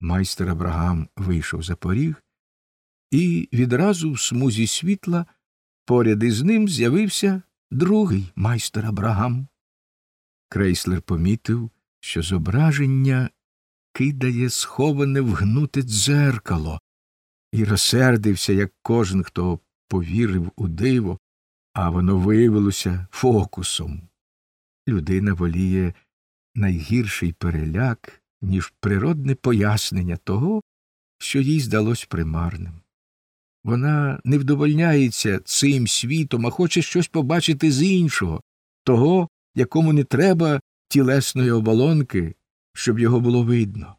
Майстер Абрагам вийшов за поріг, і відразу в смузі світла поряд із ним з'явився другий майстер Абрагам. Крейслер помітив, що зображення кидає сховане вгнуте дзеркало, і розсердився, як кожен, хто повірив у диво, а воно виявилося фокусом. Людина воліє найгірший переляк, ніж природне пояснення того, що їй здалось примарним. Вона не вдовольняється цим світом, а хоче щось побачити з іншого, того, якому не треба тілесної оболонки, щоб його було видно.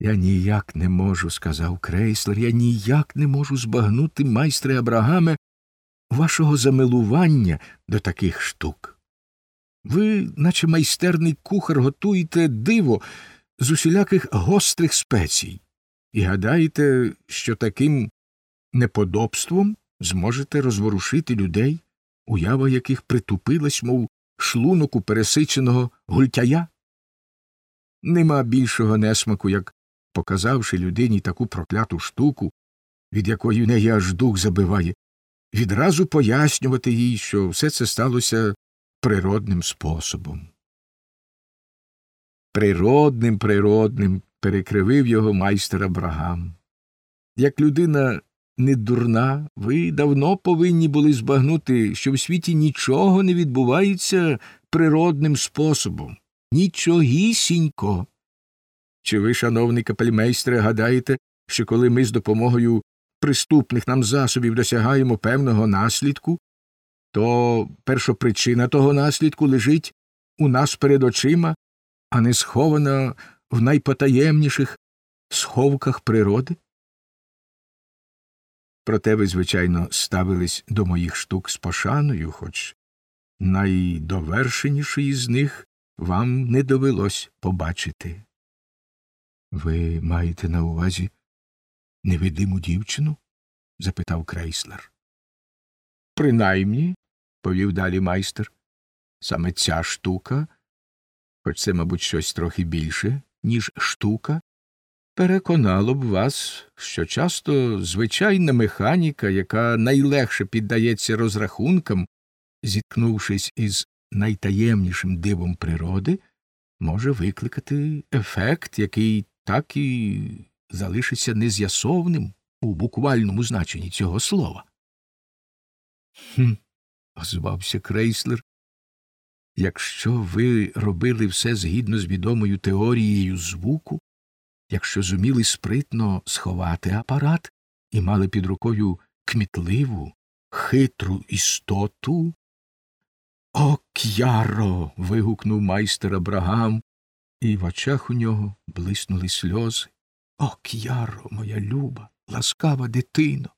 Я ніяк не можу, сказав крейслер, я ніяк не можу збагнути, майстре Абрагаме, вашого замилування до таких штук. Ви, наче майстерний кухар, готуєте диво з усіляких гострих спецій, і гадаєте, що таким неподобством зможете розворушити людей, уява яких притупилась, мов шлунок у пересиченого гультяя? Нема більшого несмаку, як показавши людині таку прокляту штуку, від якої в неї аж дух забиває, відразу пояснювати їй, що все це сталося природним способом. Природним, природним, перекривив його майстер Абрагам. Як людина не дурна, ви давно повинні були збагнути, що в світі нічого не відбувається природним способом, нічогісінько. Чи ви, шановний капельмейстре, гадаєте, що коли ми з допомогою приступних нам засобів досягаємо певного наслідку, то першопричина того наслідку лежить у нас перед очима, а не схована в найпотаємніших сховках природи? Проте ви, звичайно, ставились до моїх штук з пошаною, хоч найдовершенішої з них вам не довелось побачити. Ви маєте на увазі невидиму дівчину? запитав крейслер. Принаймні, повів далі майстер, саме ця штука, хоч це, мабуть, щось трохи більше, ніж штука, переконало б вас, що часто звичайна механіка, яка найлегше піддається розрахункам, зіткнувшись із найтаємнішим дивом природи, може викликати ефект, який так і залишиться нез'ясовним у буквальному значенні цього слова. Хм, озвався крейслер. Якщо ви робили все згідно з відомою теорією звуку, якщо зуміли спритно сховати апарат і мали під рукою кмітливу, хитру істоту. О, к'яро. вигукнув майстер Абрагам, і в очах у нього блиснули сльози. О, к'яро, моя люба, ласкава дитино.